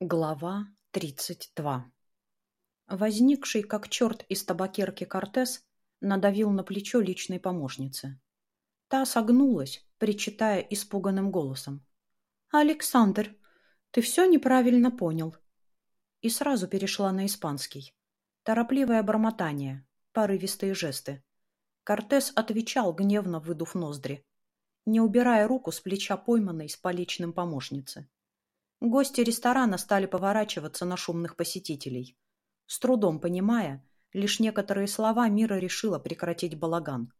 Глава 32 Возникший, как черт из табакерки Кортес, надавил на плечо личной помощницы. Та согнулась, причитая испуганным голосом. «Александр, ты все неправильно понял». И сразу перешла на испанский. Торопливое бормотание, порывистые жесты. Кортес отвечал, гневно выдув ноздри, не убирая руку с плеча пойманной с поличным помощницы. Гости ресторана стали поворачиваться на шумных посетителей. С трудом понимая, лишь некоторые слова Мира решила прекратить балаган.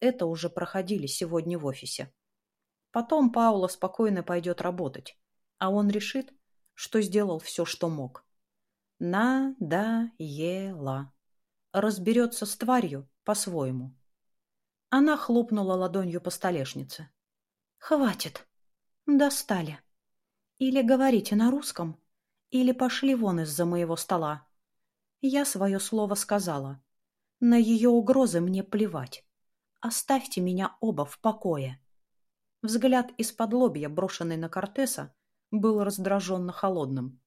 Это уже проходили сегодня в офисе. Потом Паула спокойно пойдет работать, а он решит, что сделал все, что мог. На-да-е-ла. Разберется с тварью по-своему. Она хлопнула ладонью по столешнице. «Хватит. Достали». Или говорите на русском, или пошли вон из-за моего стола. Я свое слово сказала. На ее угрозы мне плевать. Оставьте меня оба в покое. Взгляд из-под лобья, брошенный на Кортеса, был раздраженно холодным.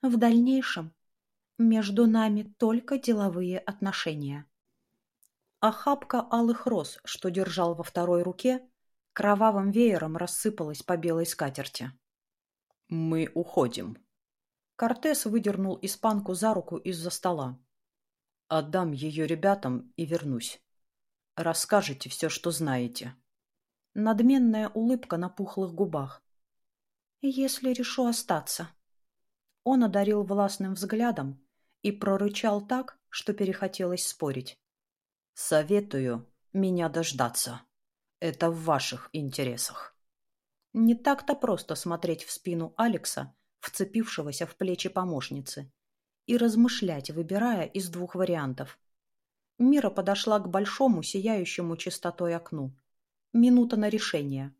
В дальнейшем между нами только деловые отношения. Охапка алых роз, что держал во второй руке, кровавым веером рассыпалась по белой скатерти. «Мы уходим». Кортес выдернул испанку за руку из-за стола. «Отдам ее ребятам и вернусь. Расскажите все, что знаете». Надменная улыбка на пухлых губах. «Если решу остаться». Он одарил властным взглядом и прорычал так, что перехотелось спорить. «Советую меня дождаться. Это в ваших интересах». Не так-то просто смотреть в спину Алекса, вцепившегося в плечи помощницы, и размышлять, выбирая из двух вариантов. Мира подошла к большому, сияющему чистотой окну. Минута на решение.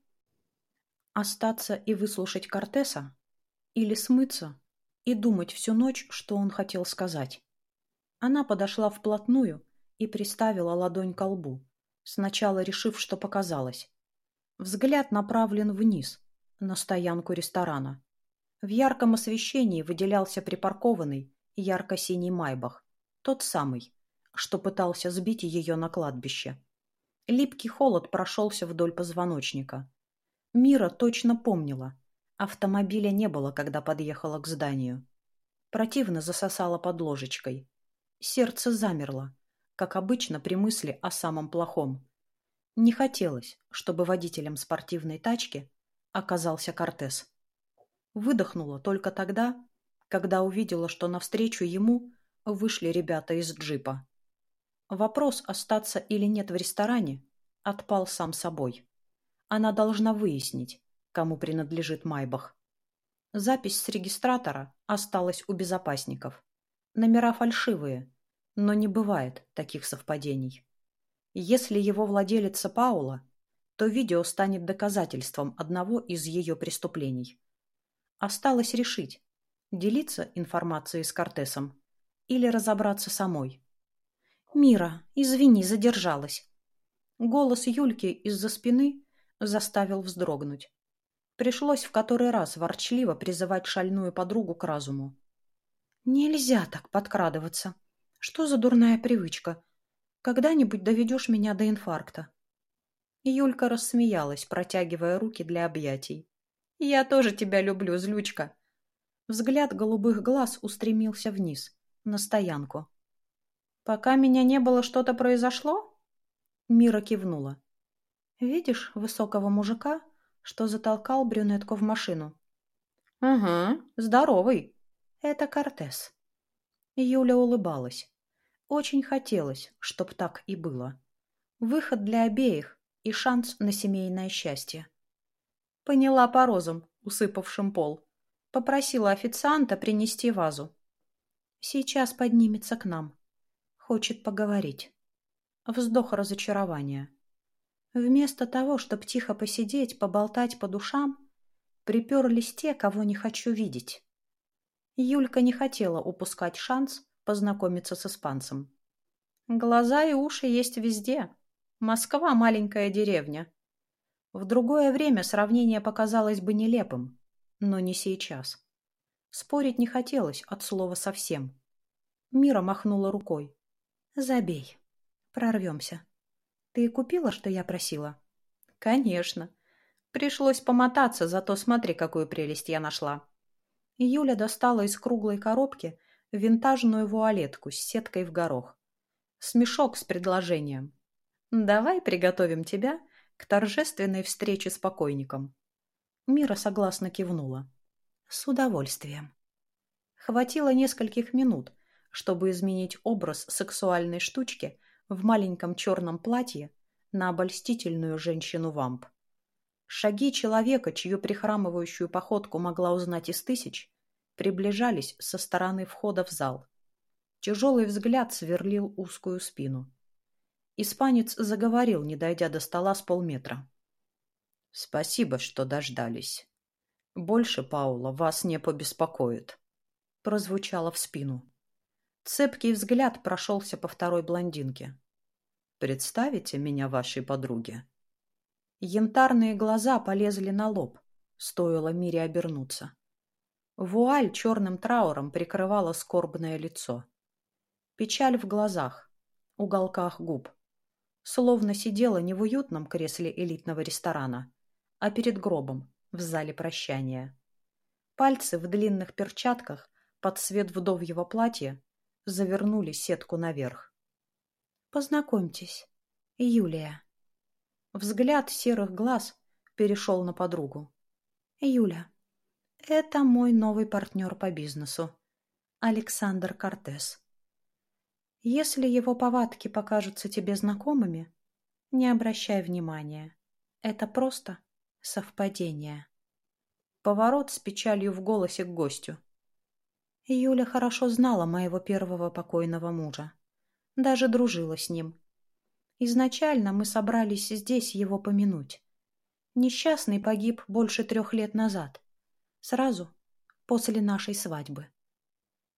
Остаться и выслушать Кортеса? Или смыться и думать всю ночь, что он хотел сказать? Она подошла вплотную и приставила ладонь к лбу, сначала решив, что показалось. Взгляд направлен вниз, на стоянку ресторана. В ярком освещении выделялся припаркованный ярко-синий майбах. Тот самый, что пытался сбить ее на кладбище. Липкий холод прошелся вдоль позвоночника. Мира точно помнила. Автомобиля не было, когда подъехала к зданию. Противно засосала под ложечкой. Сердце замерло, как обычно при мысли о самом плохом. Не хотелось, чтобы водителем спортивной тачки оказался Кортес. Выдохнула только тогда, когда увидела, что навстречу ему вышли ребята из джипа. Вопрос, остаться или нет в ресторане, отпал сам собой. Она должна выяснить, кому принадлежит Майбах. Запись с регистратора осталась у безопасников. Номера фальшивые, но не бывает таких совпадений. Если его владелица Паула, то видео станет доказательством одного из ее преступлений. Осталось решить, делиться информацией с Кортесом или разобраться самой. «Мира, извини, задержалась». Голос Юльки из-за спины заставил вздрогнуть. Пришлось в который раз ворчливо призывать шальную подругу к разуму. «Нельзя так подкрадываться. Что за дурная привычка? Когда-нибудь доведешь меня до инфаркта. Юлька рассмеялась, протягивая руки для объятий. «Я тоже тебя люблю, злючка!» Взгляд голубых глаз устремился вниз, на стоянку. «Пока меня не было, что-то произошло?» Мира кивнула. «Видишь высокого мужика, что затолкал брюнетку в машину?» «Угу, здоровый. Это Кортес». Юля улыбалась. Очень хотелось, чтоб так и было. Выход для обеих и шанс на семейное счастье. Поняла по розам, усыпавшим пол. Попросила официанта принести вазу. Сейчас поднимется к нам. Хочет поговорить. Вздох разочарования. Вместо того, чтобы тихо посидеть, поболтать по душам, приперлись те, кого не хочу видеть. Юлька не хотела упускать шанс познакомиться с испанцем. Глаза и уши есть везде. Москва — маленькая деревня. В другое время сравнение показалось бы нелепым, но не сейчас. Спорить не хотелось от слова совсем. Мира махнула рукой. «Забей. Прорвемся. Ты купила, что я просила?» «Конечно. Пришлось помотаться, зато смотри, какую прелесть я нашла». Юля достала из круглой коробки винтажную вуалетку с сеткой в горох. Смешок с предложением. «Давай приготовим тебя к торжественной встрече с покойником». Мира согласно кивнула. С удовольствием. Хватило нескольких минут, чтобы изменить образ сексуальной штучки в маленьком черном платье на обольстительную женщину-вамп. Шаги человека, чью прихрамывающую походку могла узнать из тысяч, приближались со стороны входа в зал. Тяжелый взгляд сверлил узкую спину. Испанец заговорил, не дойдя до стола с полметра. «Спасибо, что дождались. Больше, Паула, вас не побеспокоит. Прозвучало в спину. Цепкий взгляд прошелся по второй блондинке. Представите меня вашей подруге? Янтарные глаза полезли на лоб, стоило Мире обернуться. Вуаль черным трауром прикрывала скорбное лицо. Печаль в глазах, уголках губ. Словно сидела не в уютном кресле элитного ресторана, а перед гробом, в зале прощания. Пальцы в длинных перчатках под цвет вдовьего платья завернули сетку наверх. «Познакомьтесь, Юлия». Взгляд серых глаз перешел на подругу. «Юля, это мой новый партнер по бизнесу, Александр Кортес. Если его повадки покажутся тебе знакомыми, не обращай внимания. Это просто Совпадение. Поворот с печалью в голосе к гостю. Юля хорошо знала моего первого покойного мужа. Даже дружила с ним. Изначально мы собрались здесь его помянуть. Несчастный погиб больше трех лет назад. Сразу после нашей свадьбы.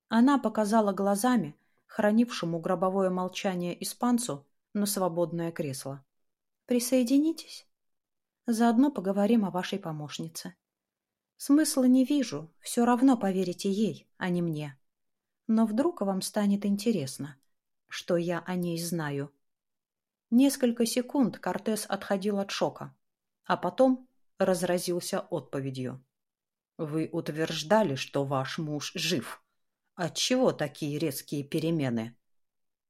Она показала глазами, хранившему гробовое молчание испанцу, на свободное кресло. «Присоединитесь?» Заодно поговорим о вашей помощнице. Смысла не вижу, все равно поверите ей, а не мне. Но вдруг вам станет интересно, что я о ней знаю. Несколько секунд Кортес отходил от шока, а потом разразился отповедью. Вы утверждали, что ваш муж жив. Отчего такие резкие перемены?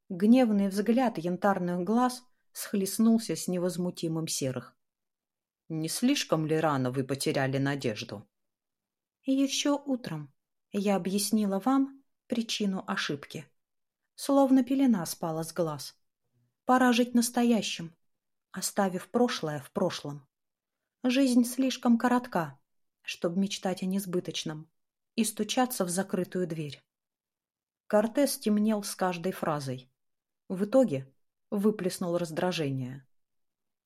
Гневный взгляд янтарных глаз схлестнулся с невозмутимым серых. Не слишком ли рано вы потеряли надежду? Еще утром я объяснила вам причину ошибки. Словно пелена спала с глаз. Пора жить настоящим, оставив прошлое в прошлом. Жизнь слишком коротка, чтобы мечтать о несбыточном и стучаться в закрытую дверь. Кортес темнел с каждой фразой. В итоге выплеснул раздражение.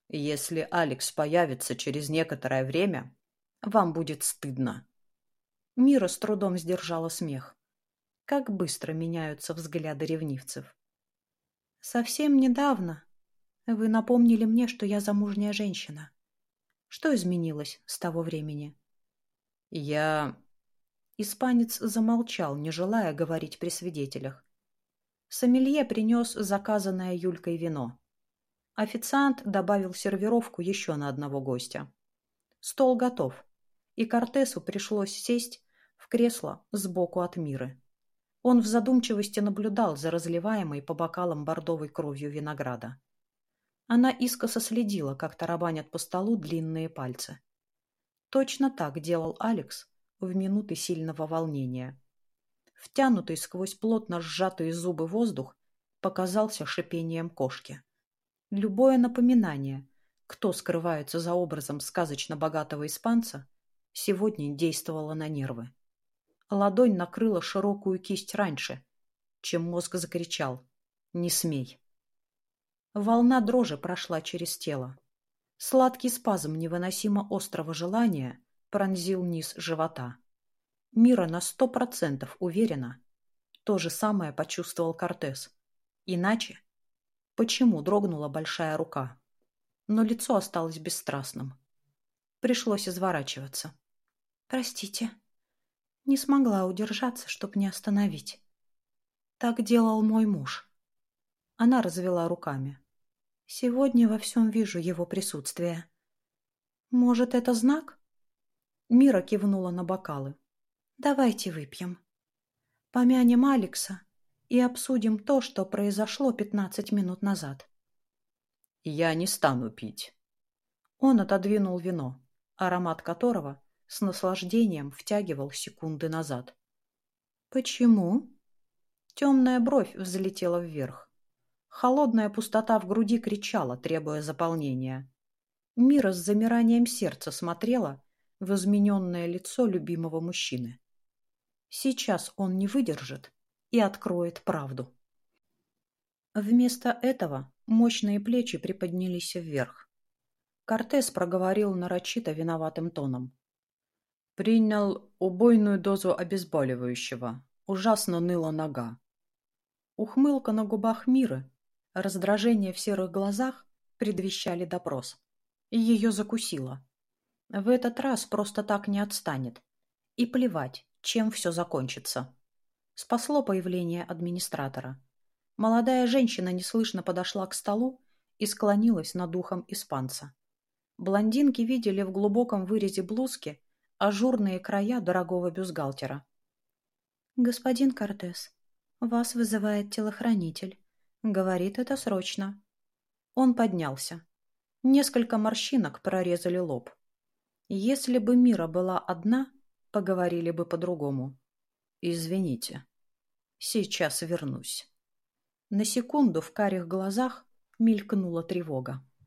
Если Алекс появится через некоторое время, вам будет стыдно. Мира с трудом сдержала смех. Как быстро меняются взгляды ревнивцев. Совсем недавно вы напомнили мне, что я замужняя женщина. Что изменилось с того времени? Я... Испанец замолчал, не желая говорить при свидетелях. Сомелье принес заказанное Юлькой вино. Официант добавил сервировку еще на одного гостя. Стол готов, и Кортесу пришлось сесть в кресло сбоку от Миры. Он в задумчивости наблюдал за разливаемой по бокалам бордовой кровью винограда. Она искоса следила, как тарабанят по столу длинные пальцы. Точно так делал Алекс в минуты сильного волнения. Втянутый сквозь плотно сжатые зубы воздух показался шипением кошки. Любое напоминание, кто скрывается за образом сказочно богатого испанца, сегодня действовало на нервы. Ладонь накрыла широкую кисть раньше, чем мозг закричал «Не смей!». Волна дрожи прошла через тело. Сладкий спазм невыносимо острого желания пронзил низ живота. Мира на сто процентов уверена. То же самое почувствовал Кортес. Иначе почему дрогнула большая рука. Но лицо осталось бесстрастным. Пришлось изворачиваться. «Простите, Не смогла удержаться, чтоб не остановить. Так делал мой муж. Она развела руками. Сегодня во всем вижу его присутствие. Может, это знак? Мира кивнула на бокалы. Давайте выпьем. Помянем Алекса и обсудим то, что произошло пятнадцать минут назад. Я не стану пить. Он отодвинул вино, аромат которого с наслаждением втягивал секунды назад. Почему? Темная бровь взлетела вверх. Холодная пустота в груди кричала, требуя заполнения. Мира с замиранием сердца смотрела в измененное лицо любимого мужчины. Сейчас он не выдержит и откроет правду. Вместо этого мощные плечи приподнялись вверх. Кортес проговорил нарочито виноватым тоном. Принял убойную дозу обезболивающего. Ужасно ныла нога. Ухмылка на губах Миры, раздражение в серых глазах предвещали допрос. Ее закусило. В этот раз просто так не отстанет. И плевать, чем все закончится. Спасло появление администратора. Молодая женщина неслышно подошла к столу и склонилась над ухом испанца. Блондинки видели в глубоком вырезе блузки ажурные края дорогого бюстгальтера. «Господин Кортес, вас вызывает телохранитель. Говорит это срочно». Он поднялся. Несколько морщинок прорезали лоб. Если бы Мира была одна, поговорили бы по-другому. «Извините. Сейчас вернусь». На секунду в карих глазах мелькнула тревога.